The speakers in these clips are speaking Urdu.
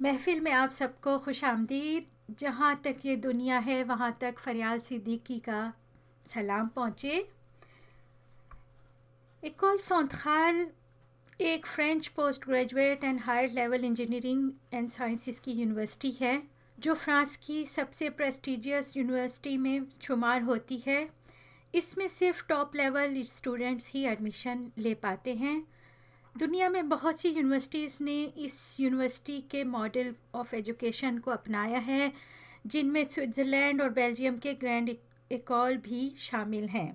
محفل میں آپ سب کو خوش آمدید۔ جہاں تک یہ دنیا ہے، وہاں تک فریال صدیقی کا سلام پہنچے۔ اکول سونتخال، ایک French post graduate and higher level engineering and sciences کی یونیورسٹی ہے، جو فرانس کی سب سے پریسٹیجیس یونیورسٹی میں شمار ہوتی ہے۔ اس میں صرف ٹاپ لیول اسٹوڈنٹس ہی ایڈمیشن لے پاتے ہیں۔ دنیا میں بہت سی یونیورسٹیز نے اس یونیورسٹی کے ماڈل آف ایجوکیشن کو اپنایا ہے، جن میں سوئٹزرلینڈ اور بیلجیم کے گرینڈ ایکول بھی شامل ہیں۔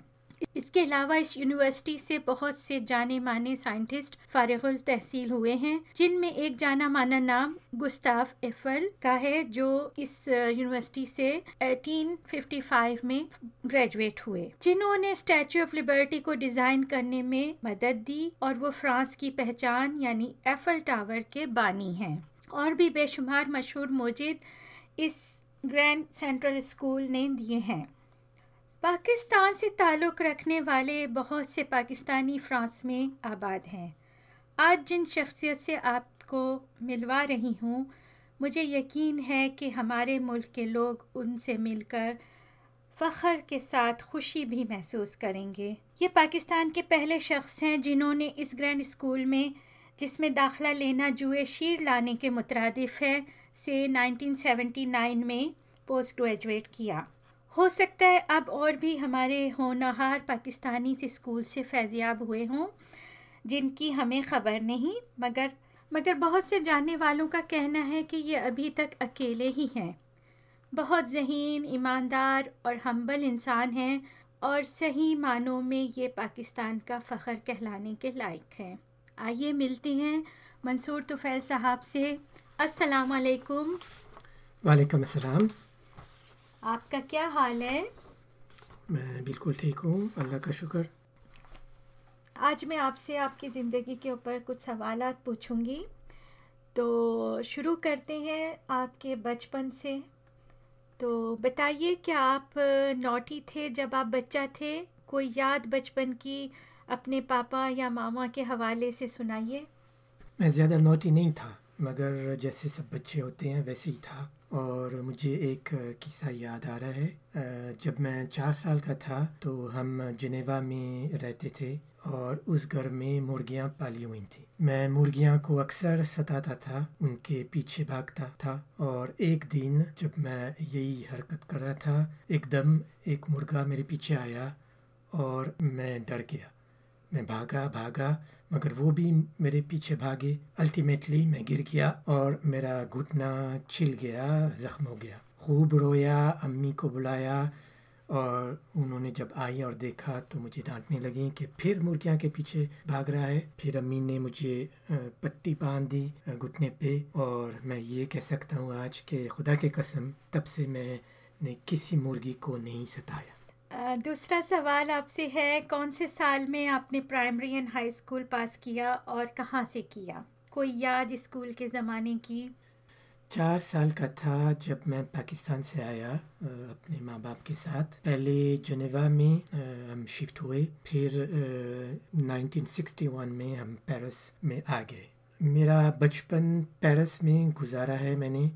اس کے علاوہ اس یونیورسٹی سے بہت سے جانے مانے سائنٹسٹ فارغ التحصیل ہوئے ہیں، جن میں ایک جانا مانا نام گستاف ایفل کا ہے، جو اس یونیورسٹی سے ایٹین ففٹی فائیو میں گریجویٹ ہوئے۔ جنہوں نے اسٹیچو آف لبرٹی کو ڈیزائن کرنے میں مدد دی اور وہ فرانس کی پہچان یعنی ایفل ٹاور کے بانی ہیں۔ اور بھی بے شمار مشہور موجود اس گرینڈ سینٹرل اسکول نے دیے ہیں۔ پاکستان سے تعلق رکھنے والے بہت سے پاکستانی فرانس میں آباد ہیں۔ آج جن شخصیت سے آپ کو ملوا رہی ہوں، مجھے یقین ہے کہ ہمارے ملک کے لوگ ان سے مل کر فخر کے ساتھ خوشی بھی محسوس کریں گے۔ یہ پاکستان کے پہلے شخص ہیں جنہوں نے اس گرینڈ اسکول میں، جس میں داخلہ لینا جوئے شیر لانے کے مترادف ہے، سے نائنٹین سیونٹی نائن میں پوسٹ گریجویٹ کیا۔ ہو سکتا ہے اب اور بھی ہمارے ہونہار پاکستانی اس اسکول سے فیضیاب ہوئے ہوں، جن کی ہمیں خبر نہیں، مگر مگر بہت سے جاننے والوں کا کہنا ہے کہ یہ ابھی تک اکیلے ہی ہیں۔ بہت ذہین، ایماندار اور ہمبل انسان ہیں اور صحیح معنوں میں یہ پاکستان کا فخر کہلانے کے لائق ہیں۔ آئیے ملتے ہیں منصور توفیل صاحب سے۔ السلام علیکم۔ وعلیکم السلام۔ آپ کا کیا حال ہے؟ میں بالکل ٹھیک ہوں اللہ کا شکر۔ آج میں آپ سے آپ کی زندگی کے اوپر کچھ سوالات پوچھوں گی۔ تو شروع کرتے ہیں آپ کے بچپن سے۔ تو بتائیے کہ آپ نوٹی تھے جب آپ بچہ تھے؟ کوئی یاد بچپن کی اپنے پاپا یا ماما کے حوالے سے سنائیے۔ میں زیادہ نوٹی نہیں تھا مگر جیسے سب بچے ہوتے ہیں ویسے ہی تھا۔ اور مجھے ایک قصہ یاد آ رہا ہے۔ جب میں چار سال کا تھا تو ہم جنیوا میں رہتے تھے اور اس گھر میں مرغیاں پالی ہوئی تھیں۔ میں مرغیاں کو اکثر ستاتا تھا، ان کے پیچھے بھاگتا تھا اور ایک دن جب میں یہی حرکت کر رہا تھا، ایک دم ایک مرغا میرے پیچھے آیا اور میں ڈر گیا۔ میں بھاگا بھاگا، مگر وہ بھی میرے پیچھے بھاگے۔ الٹیمیٹلی میں گر گیا اور میرا گھٹنا چھل گیا، زخم ہو گیا۔ خوب رویا، امی کو بلایا اور انہوں نے جب آئی اور دیکھا تو مجھے ڈانٹنے لگیں کہ پھر مرغیاں کے پیچھے بھاگ رہا ہے۔ پھر امی نے مجھے پٹی باندھ دی گھٹنے پہ۔ اور میں یہ کہہ سکتا ہوں آج کہ خدا کے قسم تب سے میں نے کسی مرغی کو نہیں ستایا۔ دوسرا سوال آپ سے ہے، کون سے سال میں آپ نے primary and high school pass کیا اور کہاں سے کیا؟ کوئی یاد اسکول کے زمانے کی؟ چار سال کا تھا جب میں پاکستان سے آیا اپنے ماں باپ کے ساتھ۔ پہلے جنیوا میں ہم شفٹ ہوئے، پھر نائنٹین سکسٹی ون میں ہم پیرس میں آ گئے۔ میرا بچپن پیرس میں گزارا ہے میں نے۔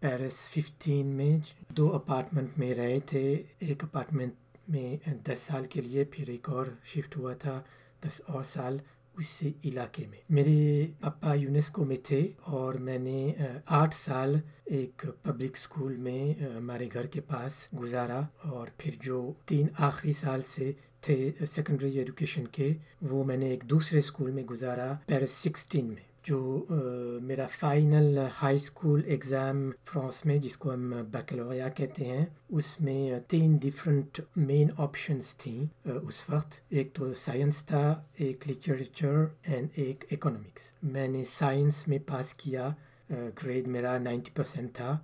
پیرس ففٹین میں دو اپارٹمنٹ میں رہے تھے۔ ایک اپارٹمنٹ میں دس سال کے لیے پھر ایک اور شفٹ ہوا تھا، دس اور سال اس علاقے میں۔ میرے پپا یونیسکو میں تھے اور میں نے آٹھ سال ایک پبلک اسکول میں ہمارے گھر کے پاس گزارا اور پھر جو تین آخری سال سے تھے سیکنڈری ایجوکیشن کے، وہ میں نے ایک دوسرے اسکول میں گزارا پیرس سکسٹین میں۔ جو میرا final high school exam France میں، جس کو ہم بیکلوریا کہتے ہیں، اس میں تین ڈفرینٹ مین آپشنس تھیں اس وقت۔ ایک تو سائنس تھا، ایک لٹریچر اینڈ ایک اکنامکس میں نے سائنس میں پاس کیا گریڈ میرا نائنٹی پرسینٹ تھا۔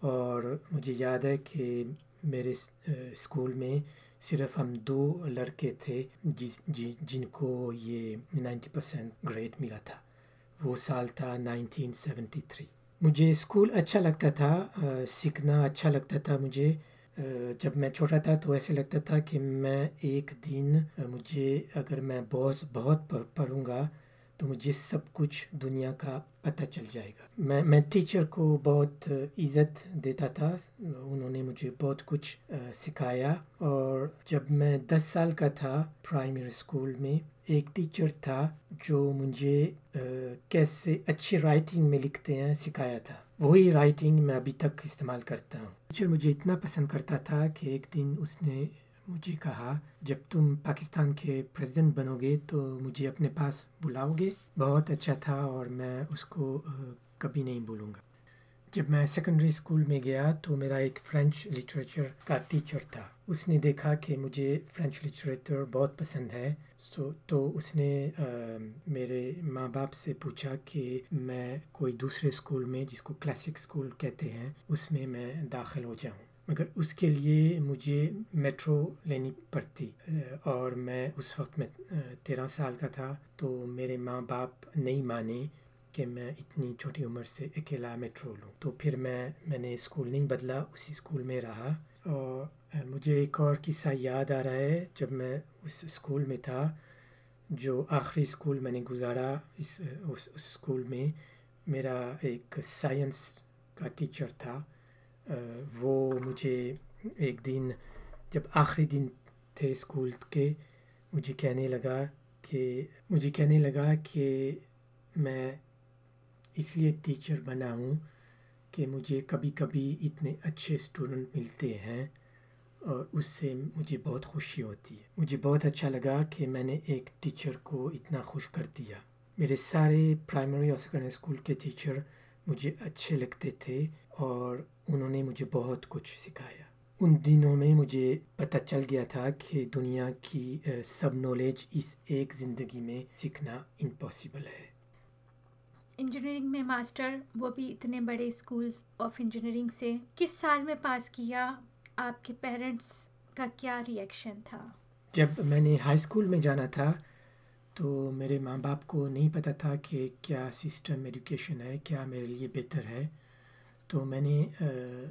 اور مجھے یاد ہے کہ میرے اسکول میں صرف ہم دو لڑکے تھے، جس، جن کو یہ نائنٹی پرسینٹ گریڈ ملا تھا۔ وہ سال تھا نائنٹین سیونٹی تھری۔ مجھے اسکول اچھا لگتا تھا سیکھنا اچھا لگتا تھا مجھے۔ جب میں چھوٹا تھا تو ایسے لگتا تھا کہ میں ایک دن مجھے اگر میں بہت بہت پڑھوں گا تو مجھے سب کچھ دنیا کا پتہ چل جائے گا۔ میں میں ٹیچر کو بہت عزت دیتا تھا۔ انہوں نے مجھے بہت کچھ سکھایا۔ اور جب میں دس سال کا تھا پرائمری اسکول میں ایک ٹیچر تھا جو مجھے کیسے اچھی رائٹنگ میں لکھتے ہیں سکھایا تھا۔ وہی رائٹنگ میں ابھی تک استعمال کرتا ہوں۔ ٹیچر مجھے اتنا پسند کرتا تھا کہ ایک دن اس نے مجھے کہا، جب تم پاکستان کے پریزیڈنٹ بنو گے تو مجھے اپنے پاس بلاؤ گے بہت اچھا تھا اور میں اس کو کبھی نہیں بولوں گا۔ جب میں سیکنڈری اسکول میں گیا تو میرا ایک فرینچ لٹریچر کا ٹیچر تھا۔ اس نے دیکھا کہ مجھے فرینچ لٹریچر بہت پسند ہے۔ سو تو اس نے میرے ماں باپ سے پوچھا کہ میں کوئی دوسرے اسکول میں جس کو کلاسک اسکول کہتے ہیں، اس میں میں داخل ہو جاؤں۔ مگر اس کے لیے مجھے میٹرو لینی پڑتی۔ اور میں اس وقت میں تیرہ سال کا تھا، تو میرے ماں باپ نہیں مانے۔ کہ میں اتنی چھوٹی عمر سے اکیلا میٹرو لوں تو پھر میں میں نے اسکول نہیں بدلا، اسی اسکول میں رہا۔ اور مجھے ایک اور قصہ یاد آ رہا ہے، جب میں اس اسکول میں تھا، جو آخری اسکول میں نے گزارا۔ اس اس اسکول میں میرا ایک سائنس کا ٹیچر تھا۔ وہ مجھے ایک دن، جب آخری دن تھے اسکول کے، مجھے کہنے لگا کہ، مجھے کہنے لگا کہ میں اس لیے ٹیچر بنا ہوں کہ مجھے کبھی کبھی اتنے اچھے اسٹوڈنٹ ملتے ہیں اور اس سے مجھے بہت خوشی ہوتی ہے۔ مجھے بہت اچھا لگا کہ میں نے ایک ٹیچر کو اتنا خوش کر دیا۔ میرے سارے پرائمری اور سیکنڈری اسکول کے ٹیچر مجھے اچھے لگتے تھے اور انہوں نے مجھے بہت کچھ سکھایا۔ ان دنوں میں مجھے پتہ چل گیا تھا کہ دنیا کی سب نالج اس ایک زندگی میں سیکھنا امپاسبل ہے۔ انجینئرنگ میں ماسٹر وہ بھی اتنے بڑے اسکولس آف انجینئرنگ سے. کس سال میں پاس کیا؟ آپ کے پیرنٹس کا کیا ریئیکشن تھا؟ جب میں نے ہائی اسکول میں جانا تھا تو میرے ماں باپ کو نہیں پتہ تھا کہ کیا سسٹم ایجوکیشن ہے، کیا میرے لیے بہتر ہے۔ تو میں نے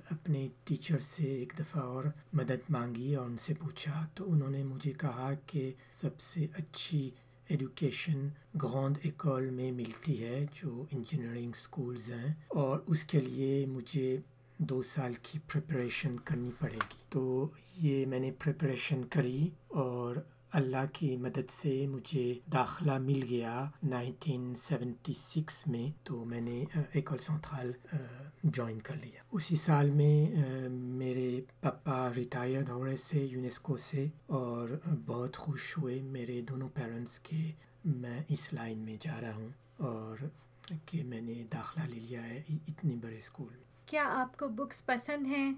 اپنے ٹیچر سے ایک دفعہ اور مدد مانگی اور ان سے پوچھا، تو انہوں نے مجھے کہا کہ سب سے اچھی ایڈوکیشن گراند ایکول میں ملتی ہے، جو انجینئرنگ اسکولز ہیں، اور اس کے لیے مجھے دو سال کی پریپریشن کرنی پڑے گی۔ تو یہ میں نے پریپریشن کری اور اللہ کی مدد سے مجھے داخلہ مل گیا نائنٹین سیونٹی سکس میں۔ تو میں نے ایکول سنتھال جوائن کر لیا۔ اسی سال میں میرے پپا ریٹائرڈ ہو رہے سے یونیسکو سے اور بہت خوش ہوئے۔ میرے دونوں پیرنٹس کے میں اس لائن میں جا رہا ہوں اور کہ میں نے داخلہ لے لیا ہے اتنی بڑے اسکول میں۔ کیا آپ کو بکس پسند ہیں؟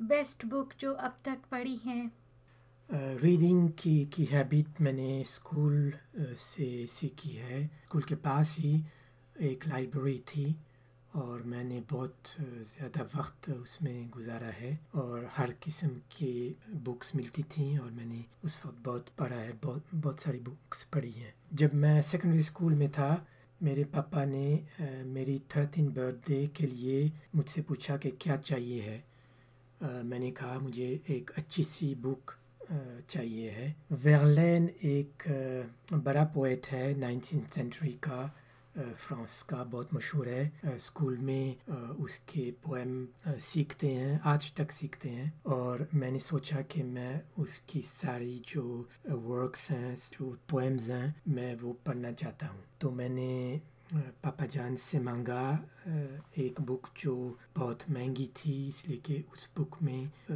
بیسٹ بک جو اب تک پڑھی ہیں؟ ریڈنگ کی کی ہیبٹ میں نے اسکول سے سیکھی ہے۔ اسکول کے پاس ہی ایک لائبریری تھی۔ اور میں نے بہت زیادہ وقت اس میں گزارا ہے اور ہر قسم کی بکس ملتی تھیں اور میں نے اس وقت بہت پڑھا ہے، بہت بہت ساری بکس پڑھی ہیں۔ جب میں سیکنڈری اسکول میں تھا، میرے پاپا نے میری تھرٹین برتھ ڈے کے لیے مجھ سے پوچھا کہ کیا چاہیے ہے؟ میں نے کہا مجھے ایک اچھی سی بک چاہیے ہے۔ ویرلین ایک بڑا پویٹ ہے نائنٹین سینچری کا۔ فرانس کا بہت مشہور ہے۔ اسکول میں اس کے پویم سیکھتے ہیں، آج تک سیکھتے ہیں۔ اور میں نے سوچا کہ میں اس کی ساری جو ورکس ہیں، جو پوئمز ہیں، میں وہ پڑھنا چاہتا ہوں۔ تو میں نے پاپا جان سے مانگا ایک بک جو بہت مہنگی تھی، اس لیے کہ اس بک میں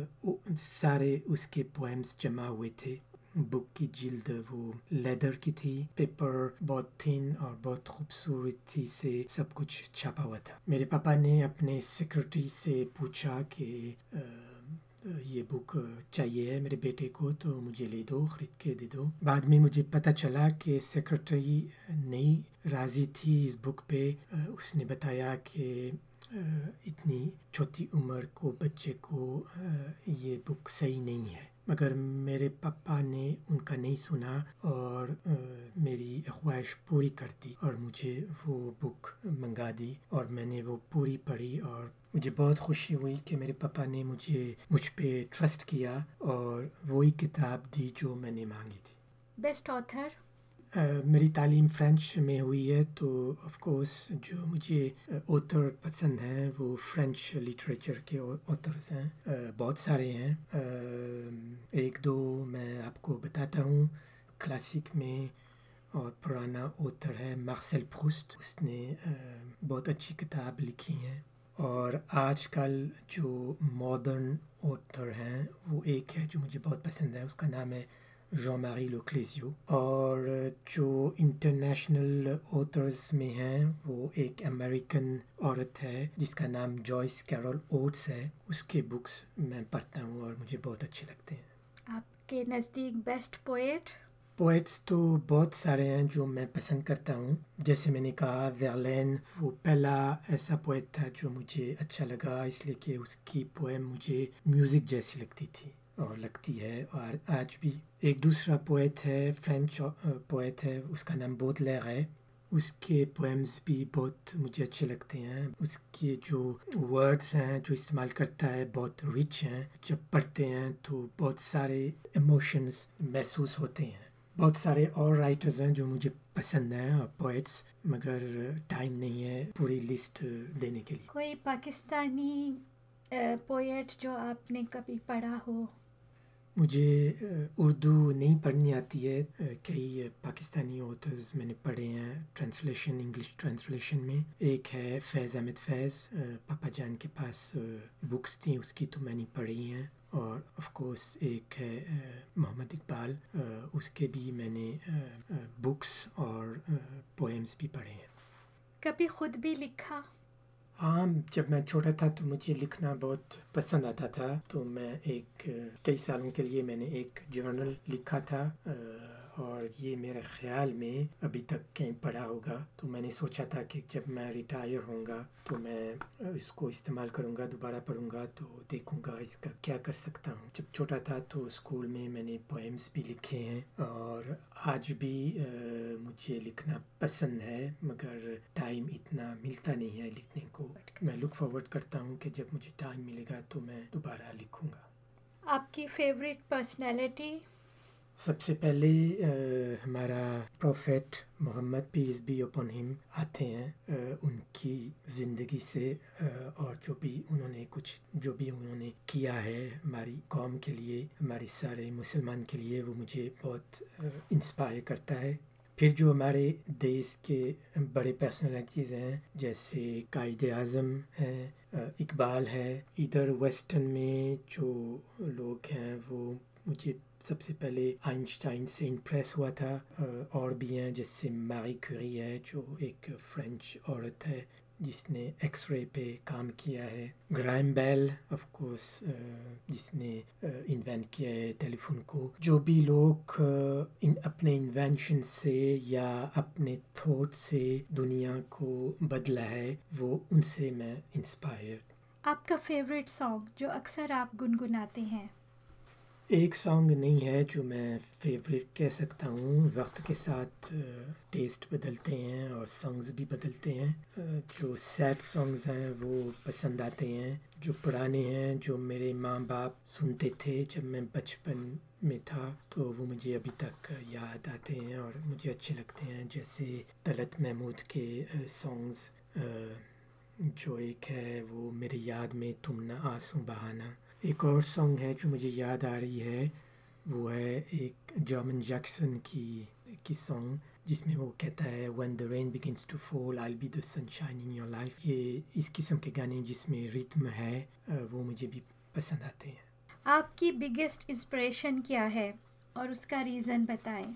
سارے اس کے پوئمس جمع ہوئے تھے۔ بک کی جلد وہ لیدر کی تھی، پیپر بہت تھن اور بہت خوبصورتی سے سب کچھ چھاپا ہوا تھا۔ میرے پاپا نے اپنے سیکرٹری سے پوچھا کہ یہ بک چاہیے ہے میرے بیٹے کو، تو مجھے لے دو، خرید کے دے دو۔ بعد میں مجھے پتہ چلا کہ سیکرٹری نہیں راضی تھی اس بک پہ۔ اس نے بتایا کہ اتنی چھوٹی عمر کو، بچے کو یہ بک صحیح نہیں ہے۔ مگر میرے پپا نے ان کا نہیں سنا اور میری خواہش پوری کر دی اور مجھے وہ بک منگا دی اور میں نے وہ پوری پڑھی اور مجھے بہت خوشی ہوئی کہ میرے پپا نے مجھے، مجھ پہ ٹرسٹ کیا اور وہی کتاب دی جو میں نے مانگی تھی۔ بیسٹ آتھر میری تعلیم فرینچ میں ہوئی ہے، تو آف کورس جو مجھے اوتر پسند ہیں، وہ فرینچ لٹریچر کے اوترز ہیں۔ بہت سارے ہیں۔ ایک دو میں آپ کو بتاتا ہوں۔ کلاسک میں اور پرانا اوتر ہے مارسل پروسٹ۔ اس نے بہت اچھی کتاب لکھی ہیں اور آج کل جو ماڈرن اوتر ہیں، وہ ایک ہے جو مجھے بہت پسند ہے۔ اس کا نام ہے جان ماری لوکلیزیو اور جو انٹرنیشنل اوترز میں ہیں وہ ایک امریکن عورت ہے جس کا نام جوائس کیرول اوٹس ہے اس کے بکس میں پڑھتا ہوں اور مجھے بہت اچھے لگتے ہیں آپ کے نزدیک بیسٹ پوئٹ پوئٹس تو بہت سارے ہیں جو میں پسند کرتا ہوں جیسے میں نے کہا ویرلین وہ پہلا ایسا پوئٹ تھا جو مجھے اچھا لگا اس لیے کہ اس کی پوئم مجھے میوزک جیسی لگتی تھی لگتی ہے اور آج بھی ایک دوسرا پوئٹ ہے فرینچ پوئٹ ہے، اس کا نام بہت لیر ہے۔ اس کے پوئمز بھی بہت مجھے اچھے لگتے ہیں۔ اس کے جو ورڈز ہیں، جو استعمال کرتا ہے، بہت رچ ہیں۔ جب پڑھتے ہیں تو بہت سارے ایموشنز محسوس ہوتے ہیں۔ بہت سارے اور رائٹرز ہیں جو مجھے پسند ہیں اور پوئٹس مگر ٹائم نہیں ہے پوری لسٹ دینے کے لیے۔ کوئی پاکستانی پوئٹ جو آپ نے کبھی پڑھا ہو؟ مجھے اردو نہیں پڑھنی آتی ہے کئی پاکستانی آتھرز میں نے پڑھے ہیں ٹرانسلیشن انگلش ٹرانسلیشن میں۔ ایک ہے فیض احمد فیض پاپا جان کے پاس بکس تھیں، اس کی تو میں نے پڑھی ہیں۔ اور آف کورس ایک ہے محمد اقبال اس کے بھی میں نے بکس اور پوئمس بھی پڑھے ہیں۔ کبھی خود بھی لکھا۔ ہاں جب میں چھوٹا تھا تو مجھے لکھنا بہت پسند آتا تھا تو میں ایک، کئی سالوں کے لیے میں نے ایک جرنل لکھا تھا اور یہ میرے خیال میں ابھی تک کہیں پڑھا ہوگا۔ تو میں نے سوچا تھا کہ جب میں ریٹائر ہوں گا تو میں اس کو استعمال کروں گا، دوبارہ پڑھوں گا تو دیکھوں گا اس کا کیا کر سکتا ہوں۔ جب چھوٹا تھا تو اسکول میں میں نے پوئمس بھی لکھے ہیں اور آج بھی مجھے لکھنا پسند ہے، مگر ٹائم اتنا ملتا نہیں ہے لکھنے کو۔ میں لک فارورڈ کرتا ہوں کہ جب مجھے ٹائم ملے گا تو میں دوبارہ لکھوں گا۔ آپ کی فیوریٹ پرسنالٹی سب سے پہلے ہمارا prophet Muhammad peace be upon ہم آتے ہیں۔ ان کی زندگی سے اور جو بھی انہوں نے کچھ، جو بھی انہوں نے کیا ہے ہماری قوم کے لیے، ہماری سارے مسلمان کے لیے، وہ مجھے بہت انسپائر کرتا ہے۔ پھر جو ہمارے دیس کے بڑے پرسنالٹیز ہیں، جیسے قائد اعظم ہیں اقبال ہے۔ ادھر ویسٹرن میں جو لوگ ہیں، وہ مجھے سب سے پہلے آئنسٹائن سے امپریس ہوا تھا اور بھی ہیں جس سے میری کیوری ہے، جو ایک فرینچ عورت ہے جس نے ایکس رے پہ کام کیا ہے۔ گرائم بیل آف کورس جس نے انوینٹ کیا ہے ٹیلی فون کو۔ جو بھی لوگ ان اپنے انوینشن سے یا اپنے تھوٹ سے دنیا کو بدلا ہے، وہ ان سے میں انسپائر آپ کا فیوریٹ سانگ جو اکثر آپ گنگناتے ہیں؟ ایک سانگ نہیں ہے جو میں فیوریٹ کہہ سکتا ہوں۔ وقت کے ساتھ ٹیسٹ بدلتے ہیں اور سانگز بھی بدلتے ہیں۔ جو سیڈ سانگز ہیں وہ پسند آتے ہیں۔ جو پرانے ہیں، جو میرے ماں باپ سنتے تھے جب میں بچپن میں تھا، تو وہ مجھے ابھی تک یاد آتے ہیں اور مجھے اچھے لگتے ہیں۔ جیسے طلت محمود کے سانگز جو ایک ہے وہ میرے یاد میں تم نہ آنسوں بہانا۔ ایک اور سانگ ہے جو مجھے یاد آ رہی ہے وہ ہے ایک جرمن جیکسن کی کی سانگ جس میں وہ کہتا ہے when the rain begins to fall I be the sunshine in your life یہ اس قسم کے گانے جس میں ریتم ہے وہ مجھے بھی پسند آتے ہیں۔ آپ کی بگیسٹ انسپریشن کیا ہے؟ اور اس کا ریزن بتائیں۔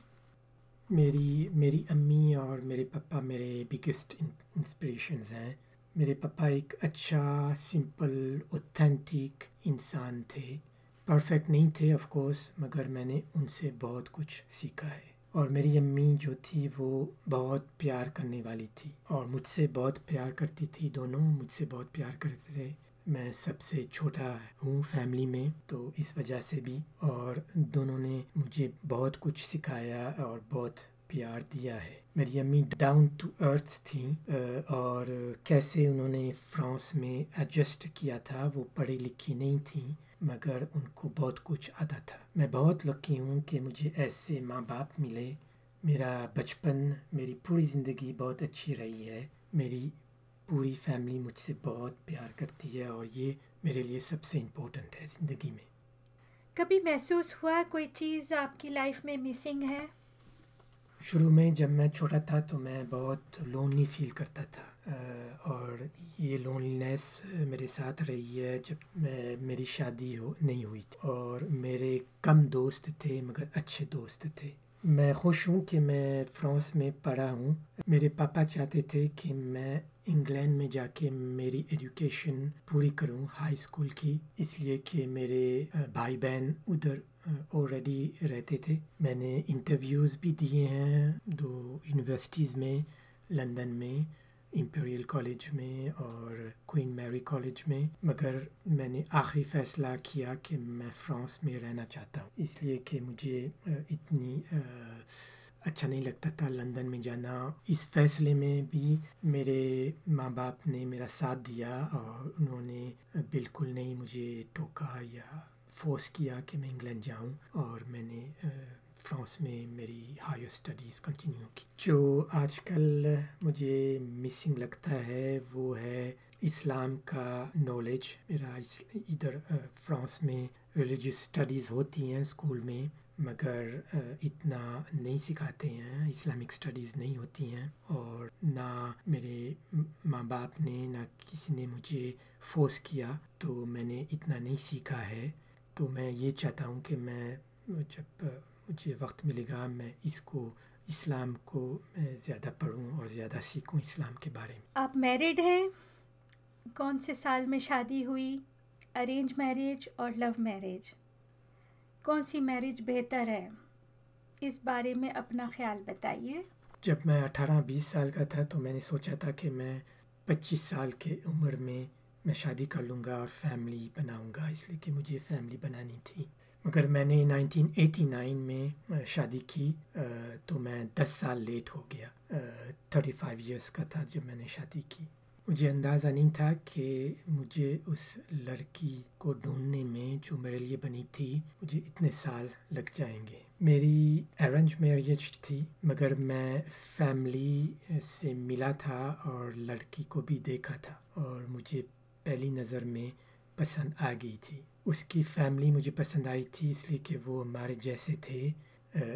میری میری امی اور میرے پپا میرے بگیسٹ انسپریشنز ہیں۔ میرے پپا ایک اچھا سمپل اوتھینٹک انسان تھے۔ پرفیکٹ نہیں تھے آف کورس مگر میں نے ان سے بہت کچھ سیکھا ہے۔ اور میری امی جو تھی، وہ بہت پیار کرنے والی تھی۔ اور مجھ سے بہت پیار کرتی تھی، دونوں مجھ سے بہت پیار کرتے تھے۔ میں سب سے چھوٹا ہوں فیملی میں، تو اس وجہ سے بھی۔ اور دونوں نے مجھے بہت کچھ سکھایا اور بہت پیار دیا ہے۔ میری امی ڈاؤن ٹو ارتھ تھیں اور کیسے انہوں نے فرانس میں ایڈجسٹ کیا تھا، وہ پڑھی لکھی نہیں تھیں، مگر ان کو بہت کچھ آتا تھا۔ میں بہت لکی ہوں کہ مجھے ایسے ماں باپ ملے۔ میرا بچپن، میری پوری زندگی بہت اچھی رہی ہے۔ میری پوری فیملی مجھ سے بہت پیار کرتی ہے، اور یہ میرے لیے سب سے امپورٹنٹ ہے زندگی میں۔ کبھی محسوس ہوا کوئی چیز آپ کی لائف میں مسنگ ہے؟ شروع میں جب میں چھوٹا تھا تو میں بہت لونلی فیل کرتا تھا اور یہ لونلینس میرے ساتھ رہی ہے جب میں، میری شادی ہو، نہیں ہوئی تھی، اور میرے کم دوست تھے مگر اچھے دوست تھے۔ میں خوش ہوں کہ میں فرانس میں پڑھا ہوں۔ میرے پاپا چاہتے تھے کہ میں انگلینڈ میں جا کے میری ایجوکیشن پوری کروں ہائی اسکول کی، اس لیے کہ میرے بھائی بہن ادھر آلریڈی رہتے تھے۔ میں نے انٹرویوز بھی دیے ہیں دو یونیورسٹیز میں لندن میں امپیریل کالج میں اور کوئن میری کالج میں۔ مگر میں نے آخری فیصلہ کیا کہ میں فرانس میں رہنا چاہتا ہوں۔ اس لیے کہ مجھے اتنی اچھا نہیں لگتا تھا لندن میں جانا۔ اس فیصلے میں بھی میرے ماں باپ نے میرا ساتھ دیا اور انہوں نے بالکل نہیں مجھے ٹوکا یا فورس کیا کہ میں انگلینڈ جاؤں اور میں نے فرانس میں میری ہائر اسٹڈیز کنٹینیو کی۔ جو آج کل مجھے مسنگ لگتا ہے وہ ہے اسلام کا نالج میرا ادھر فرانس میں ریلیجیس اسٹڈیز ہوتی ہیں اسکول میں، مگر اتنا نہیں سکھاتے ہیں اسلامک اسٹڈیز نہیں ہوتی ہیں اور نہ میرے ماں باپ نے، نہ کسی نے مجھے فورس کیا تو میں نے اتنا نہیں سیکھا ہے۔ تو میں یہ چاہتا ہوں کہ میں جب مجھے وقت ملے گا میں اس کو اسلام کو میں زیادہ پڑھوں اور زیادہ سیکھوں اسلام کے بارے میں۔ آپ میرڈ ہیں؟ کون سے سال میں شادی ہوئی؟ ارینج میرج اور لو میرج کون سی میرج بہتر ہے؟ اس بارے میں اپنا خیال بتائیے۔ جب میں اٹھارہ بیس سال کا تھا تو میں نے سوچا تھا کہ میں پچیس سال کے عمر میں میں شادی کر لوں گا اور فیملی بناؤں گا، اس لیے کہ مجھے فیملی بنانی تھی۔ مگر میں نے نائنٹین ایٹی نائن میں شادی کی تو میں دس سال لیٹ ہو گیا۔ تھرٹی فائیو ایئرس کا تھا جب میں نے شادی کی۔ مجھے اندازہ نہیں تھا کہ مجھے اس لڑکی کو ڈھونڈنے میں جو میرے لیے بنی تھی، مجھے اتنے سال لگ جائیں گے۔ میری ارینج میریج تھی، مگر میں فیملی سے ملا تھا اور لڑکی کو بھی دیکھا تھا اور مجھے پہلی نظر میں پسند آ گئی تھی۔ اس کی فیملی مجھے پسند آئی تھی، اس لیے کہ وہ ہمارے جیسے تھے۔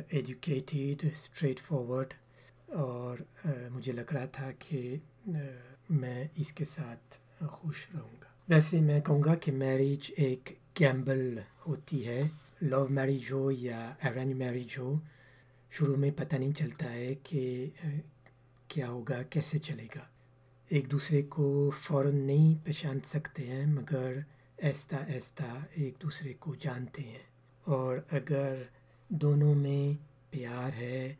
ایجوکیٹیڈ اسٹریٹ فارورڈ اور مجھے لگ رہا تھا کہ میں اس کے ساتھ خوش رہوں گا۔ ویسے میں کہوں گا کہ میریج ایک گیمبل ہوتی ہے۔ لو میریج ہو یا ارینج میریج ہو، شروع میں پتہ نہیں چلتا ہے کہ کیا ہوگا، کیسے چلے گا۔ ایک دوسرے کو فوراً نہیں پہچان سکتے ہیں، مگر ایستا ایستا ایک دوسرے کو جانتے ہیں۔ اور اگر دونوں میں پیار ہے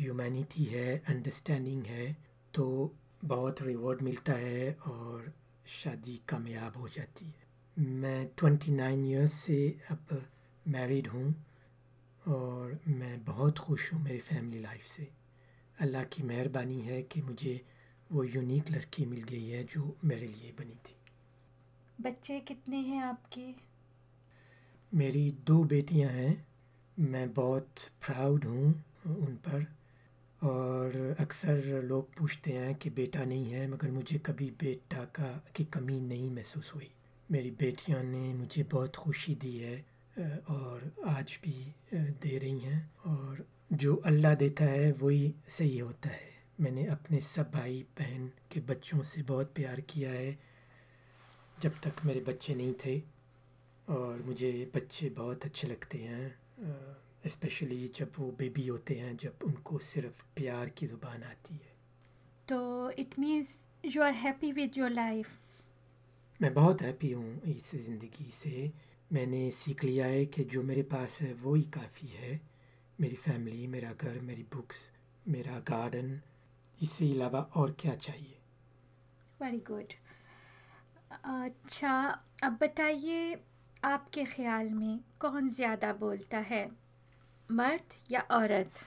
ہیومینٹی ہے انڈرسٹینڈنگ ہے، تو بہت ریوارڈ ملتا ہے اور شادی کامیاب ہو جاتی ہے۔ میں ٹوینٹی نائن ایئرس سے اب میریڈ ہوں اور میں بہت خوش ہوں میری فیملی لائف سے۔ اللہ کی مہربانی ہے کہ مجھے وہ یونیک لڑکی مل گئی ہے جو میرے لیے بنی تھی۔ بچے کتنے ہیں آپ کے؟ میری دو بیٹیاں ہیں۔ میں بہت پراؤڈ ہوں ان پر اور اکثر لوگ پوچھتے ہیں کہ بیٹا نہیں ہے مگر مجھے کبھی بیٹا کا کی کمی نہیں محسوس ہوئی۔ میری بیٹیاں نے مجھے بہت خوشی دی ہے اور آج بھی دے رہی ہیں اور جو اللہ دیتا ہے وہی صحیح ہوتا ہے۔ میں نے اپنے سب بھائی بہن کے بچوں سے بہت پیار کیا ہے۔ جب تک میرے بچے نہیں تھے اور مجھے بچے بہت اچھے لگتے ہیں اسپیشلی جب وہ بیبی ہوتے ہیں جب ان کو صرف پیار کی زبان آتی ہے۔ تو it means you are happy with your life میں بہت ہیپی ہوں اس زندگی سے۔ میں نے سیکھ لیا ہے کہ جو میرے پاس ہے وہی کافی ہے۔ میری فیملی میرا گھر میری بکس میرا گارڈن اس سے علاوہ اور کیا چاہیے؟ ویری گڈ اچھا اب بتائیے آپ کے خیال میں کون زیادہ بولتا ہے مرد یا عورت؟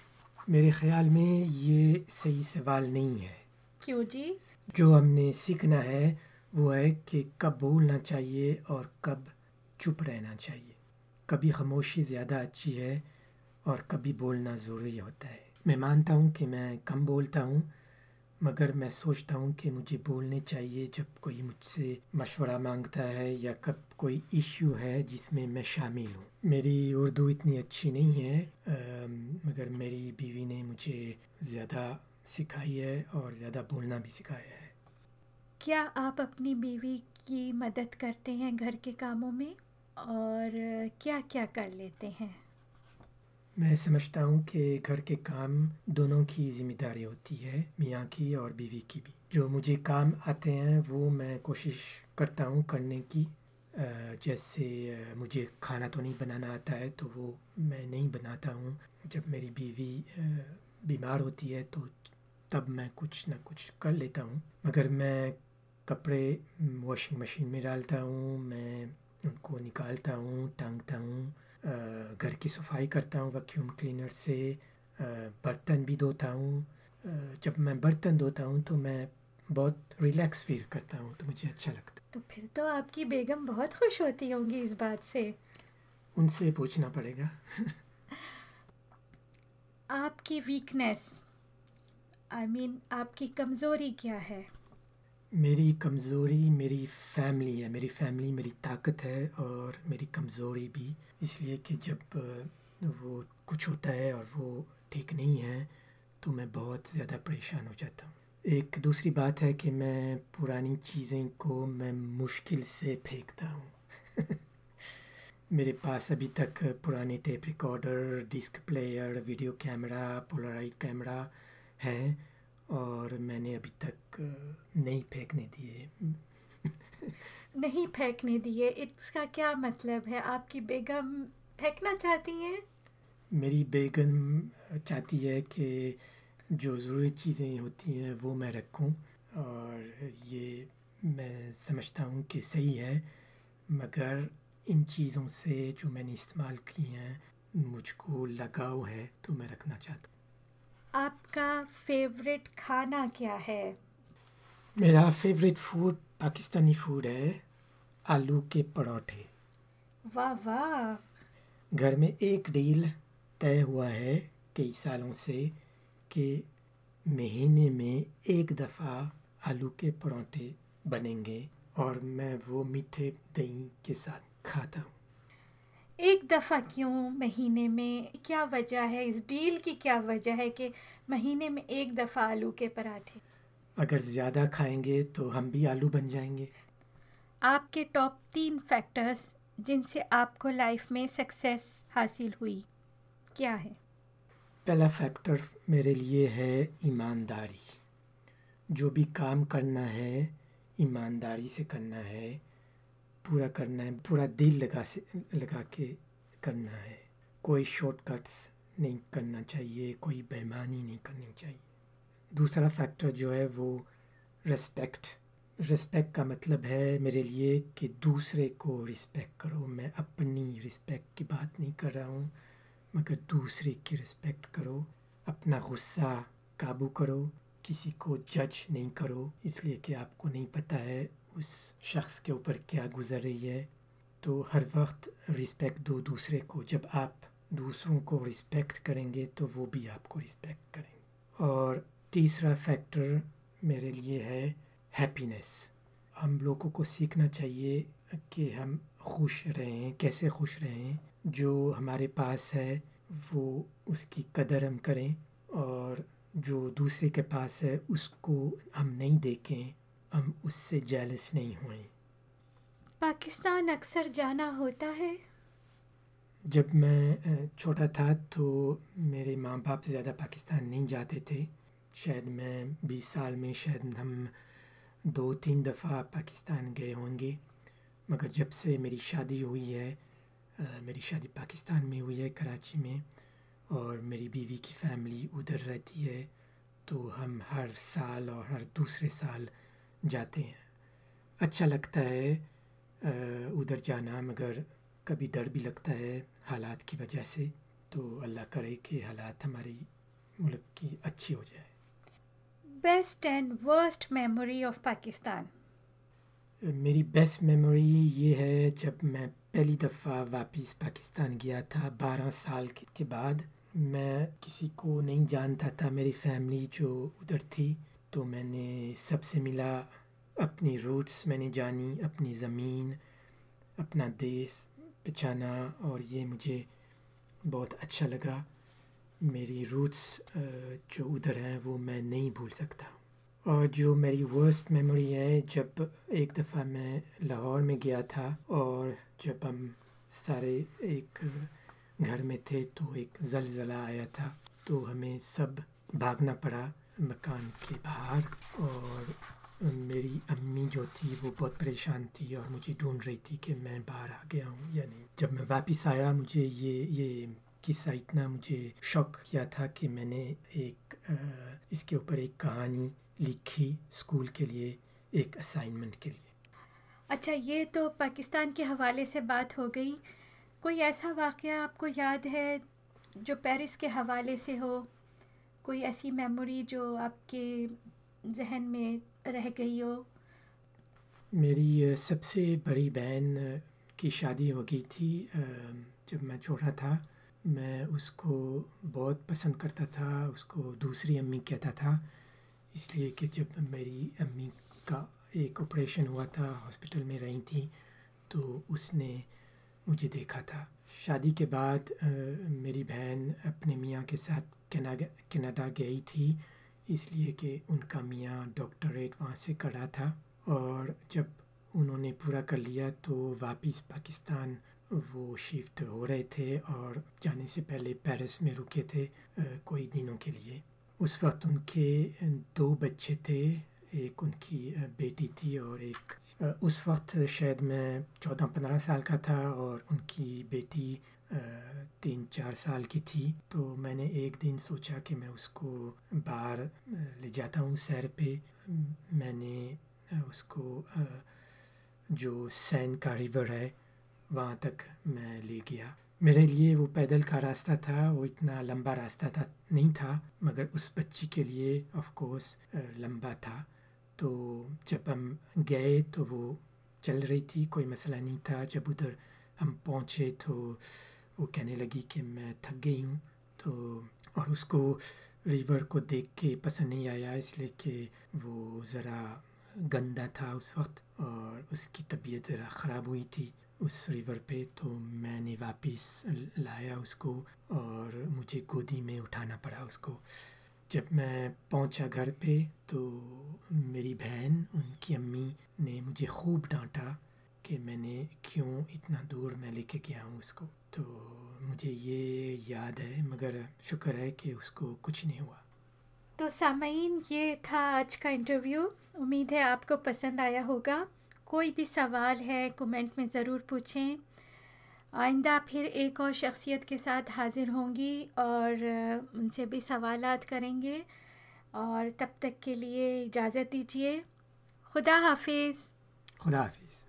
میرے خیال میں یہ صحیح سوال نہیں ہے۔ کیوں جی؟ جو ہم نے سیکھنا ہے وہ ہے کہ کب بولنا چاہیے اور کب چپ رہنا چاہیے۔ کبھی خاموشی زیادہ اچھی ہے اور کبھی بولنا ضروری ہوتا ہے۔ میں مانتا ہوں کہ میں کم بولتا ہوں، مگر میں سوچتا ہوں کہ مجھے بولنے چاہیے جب کوئی مجھ سے مشورہ مانگتا ہے یا کب کوئی ایشو ہے جس میں میں شامل ہوں۔ میری اردو اتنی اچھی نہیں ہے مگر میری بیوی نے مجھے زیادہ سکھائی ہے اور زیادہ بولنا بھی سکھایا ہے۔ کیا آپ اپنی بیوی کی مدد کرتے ہیں گھر کے کاموں میں؟ اور کیا کیا کر لیتے ہیں؟ میں سمجھتا ہوں کہ گھر کے کام دونوں کی ذمہ داری ہوتی ہے، میاں کی اور بیوی کی بھی۔ جو مجھے کام آتے ہیں، وہ میں کوشش کرتا ہوں کرنے کی۔ جیسے مجھے کھانا تو نہیں بنانا آتا ہے، تو وہ میں نہیں بناتا ہوں۔ جب میری بیوی بیمار ہوتی ہے، تو تب میں کچھ نہ کچھ کر لیتا ہوں۔ مگر میں کپڑے واشنگ مشین میں ڈالتا ہوں، میں ان کو نکالتا ہوں، ٹانگتا ہوں۔ گھر کی صفائی کرتا ہوں ویکیوم کلینر سے برتن بھی دھوتا ہوں۔ جب میں برتن دھوتا ہوں تو میں بہت ریلیکس فیل کرتا ہوں تو مجھے اچھا لگتا تو پھر تو آپ کی بیگم بہت خوش ہوتی ہوں گی اس بات سے۔ ان سے پوچھنا پڑے گا۔ آپ کی ویکنیس آئی مین آپ کی کمزوری کیا ہے؟ میری کمزوری میری فیملی ہے، میری فیملی میری طاقت ہے اور میری کمزوری بھی۔ اس لیے کہ جب وہ کچھ ہوتا ہے اور وہ ٹھیک نہیں ہے تو میں بہت زیادہ پریشان ہو جاتا ہوں۔ ایک دوسری بات ہے کہ میں پرانی چیزیں کو میں مشکل سے پھینکتا ہوں۔ میرے پاس ابھی تک پرانے tape recorder, disc player, video camera Polaroid camera ہیں۔ اور میں نے ابھی تک نہیں پھینکنے دیے۔ نہیں پھینکنے دیے۔ اس کا کیا مطلب ہے؟ آپ کی بیگم پھینکنا چاہتی ہیں؟ میری بیگم چاہتی ہے کہ جو ضروری چیزیں ہوتی ہیں وہ میں رکھوں اور یہ میں سمجھتا ہوں کہ صحیح ہے۔ مگر ان چیزوں سے جو میں نے استعمال کی ہیں مجھ کو لگاؤ ہے تو میں رکھنا چاہتا ہوں۔ آپ کا فیوریٹ کھانا کیا ہے؟ میرا فیوریٹ فوڈ پاکستانی فوڈ ہے آلو کے پروٹھے واہ واہ۔ گھر میں ایک ڈیل طے ہوا ہے کئی سالوں سے کہ مہینے میں ایک دفعہ آلو کے پروٹھے بنیں گے اور میں وہ میٹھے دہی کے ساتھ کھاتا ہوں۔ ایک دفعہ کیوں مہینے میں کیا وجہ ہے؟ اس ڈیل کی کیا وجہ ہے کہ مہینے میں ایک دفعہ آلو کے پراٹھے؟ اگر زیادہ کھائیں گے تو ہم بھی آلو بن جائیں گے۔ آپ کے ٹاپ تین فیکٹرز جن سے آپ کو لائف میں سکسیس حاصل ہوئی کیا ہے پہلا فیکٹر میرے لیے ہے ایمانداری۔ جو بھی کام کرنا ہے ایمانداری سے کرنا ہے پورا کرنا ہے، پورا دل لگا سے، لگا کے کرنا ہے۔ کوئی شارٹ کٹس نہیں کرنا چاہیے، کوئی بےمانی نہیں کرنی چاہیے۔ دوسرا فیکٹر جو ہے وہ رسپیکٹ رسپیکٹ کا مطلب ہے میرے لیے کہ دوسرے کو رسپیکٹ کرو۔ میں اپنی رسپیکٹ کی بات نہیں کر رہا ہوں، مگر دوسرے کی رسپیکٹ کرو۔ اپنا غصہ قابو کرو، کسی کو جج نہیں کرو۔ اس لیے کہ آپ کو نہیں پتہ ہے اس شخص کے اوپر کیا گزر رہی ہے؟ تو ہر وقت رسپیکٹ دو دوسرے کو۔ جب آپ دوسروں کو رسپیکٹ کریں گے تو وہ بھی آپ کو رسپیکٹ کریں گے۔ اور تیسرا فیکٹر میرے لیے ہے ہیپینیس ہم لوگوں کو سیکھنا چاہیے کہ ہم خوش رہیں۔ کیسے خوش رہیں؟ جو ہمارے پاس ہے، وہ اس کی قدر ہم کریں اور جو دوسرے کے پاس ہے، اس کو ہم نہیں دیکھیں۔ ہم اس سے جیلس نہیں ہوئے پاکستان اکثر جانا ہوتا ہے؟ جب میں چھوٹا تھا تو میرے ماں باپ زیادہ پاکستان نہیں جاتے تھے۔ شاید میں بیس سال میں شاید ہم دو تین دفعہ پاکستان گئے ہوں گے۔ مگر جب سے میری شادی ہوئی ہے میری شادی پاکستان میں ہوئی ہے کراچی میں اور میری بیوی کی فیملی ادھر رہتی ہے تو ہم ہر سال اور ہر دوسرے سال جاتے ہیں۔ اچھا لگتا ہے ادھر جانا مگر کبھی ڈر بھی لگتا ہے حالات کی وجہ سے۔ تو اللہ کرے کہ حالات ہماری ملک کی اچھی ہو جائے best and worst memory of Pakistan. میری بیسٹ میموری یہ ہے جب میں پہلی دفعہ واپس پاکستان گیا تھا بارہ سال کے بعد۔ میں کسی کو نہیں جانتا تھا میری فیملی جو ادھر تھی۔ تو میں نے سب سے ملا اپنی روٹس میں نے جانی، اپنی زمین، اپنا دیس پہچانا اور یہ مجھے بہت اچھا لگا۔ میری روٹس جو ادھر ہیں، وہ میں نہیں بھول سکتا۔ اور جو میری ورسٹ میموری ہے، جب ایک دفعہ میں لاہور میں گیا تھا اور جب ہم سارے ایک گھر میں تھے تو ایک زلزلہ آیا تھا، تو ہمیں سب بھاگنا پڑا مکان کے باہر اور میری امی جو تھی وہ بہت پریشان تھی اور مجھے ڈھونڈ رہی تھی کہ میں باہر آ گیا ہوں یا نہیں۔ جب میں واپس آیا، مجھے یہ یہ قصہ اتنا مجھے شوق کیا تھا کہ میں نے ایک اس کے اوپر ایک کہانی لکھی اسکول کے لیے، ایک اسائنمنٹ کے لیے۔ اچھا یہ تو پاکستان کے حوالے سے بات ہو گئی۔ کوئی ایسا واقعہ آپ کو یاد ہے جو پیرس کے حوالے سے ہو؟ کوئی ایسی میموری جو آپ کے ذہن میں رہ گئی ہو؟ میری سب سے بڑی بہن کی شادی ہو گئی تھی جب میں چھوٹا تھا۔ میں اس کو بہت پسند کرتا تھا، اس کو دوسری امی کہتا تھا۔ اس لیے کہ جب میری امی کا ایک آپریشن ہوا تھا ہاسپٹل میں رہی تھیں تو اس نے مجھے دیکھا تھا۔ شادی کے بعد میری بہن اپنے میاں کے ساتھ کینیڈا گئی تھی۔ اس لیے کہ ان کا میاں ڈاکٹریٹ وہاں سے کرا تھا اور جب انہوں نے پورا کر لیا تو واپس پاکستان وہ شفٹ ہو رہے تھے اور جانے سے پہلے پیرس میں رکے تھے کوئی دنوں کے لیے۔ اس وقت ان کے دو بچے تھے، ایک ان کی بیٹی تھی اور ایک اس وقت شاید میں چودہ پندرہ سال کا تھا اور ان کی بیٹی تین چار سال کی تھی، تو میں نے ایک دن سوچا کہ میں اس کو باہر لے جاتا ہوں سیر پہ۔ میں نے اس کو جو سین کا ریور ہے، وہاں تک میں لے گیا۔ میرے لیے وہ پیدل کا راستہ تھا، وہ اتنا لمبا راستہ تھا، نہیں تھا، مگر اس بچی کے لیے آف کورس لمبا تھا۔ تو جب ہم گئے تو وہ چل رہی تھی، کوئی مسئلہ نہیں تھا۔ جب ادھر ہم پہنچے تو وہ کہنے لگی کہ میں تھک گئی ہوں تو، اور اس کو ریور کو دیکھ کے پسند نہیں آیا، اس لیے کہ وہ ذرا گندا تھا اس وقت اور اس کی طبیعت ذرا خراب ہوئی تھی اس ریور پہ، تو میں نے واپس لایا اس کو اور مجھے گودی میں اٹھانا پڑا اس کو۔ جب میں پہنچا گھر پہ تو میری بہن، ان کی امی نے مجھے خوب ڈانٹا۔ کہ میں نے کیوں اتنا دور میں لے کے گیا ہوں اس کو؟ تو مجھے یہ یاد ہے مگر شکر ہے کہ اس کو کچھ نہیں ہوا۔ تو سامعین یہ تھا آج کا انٹرویو۔ امید ہے آپ کو پسند آیا ہوگا۔ کوئی بھی سوال ہے کومنٹ میں ضرور پوچھیں۔ آئندہ پھر ایک اور شخصیت کے ساتھ حاضر ہوں گی اور ان سے بھی سوالات کریں گے۔ اور تب تک کے لیے اجازت دیجیے خدا حافظ۔ خدا حافظ۔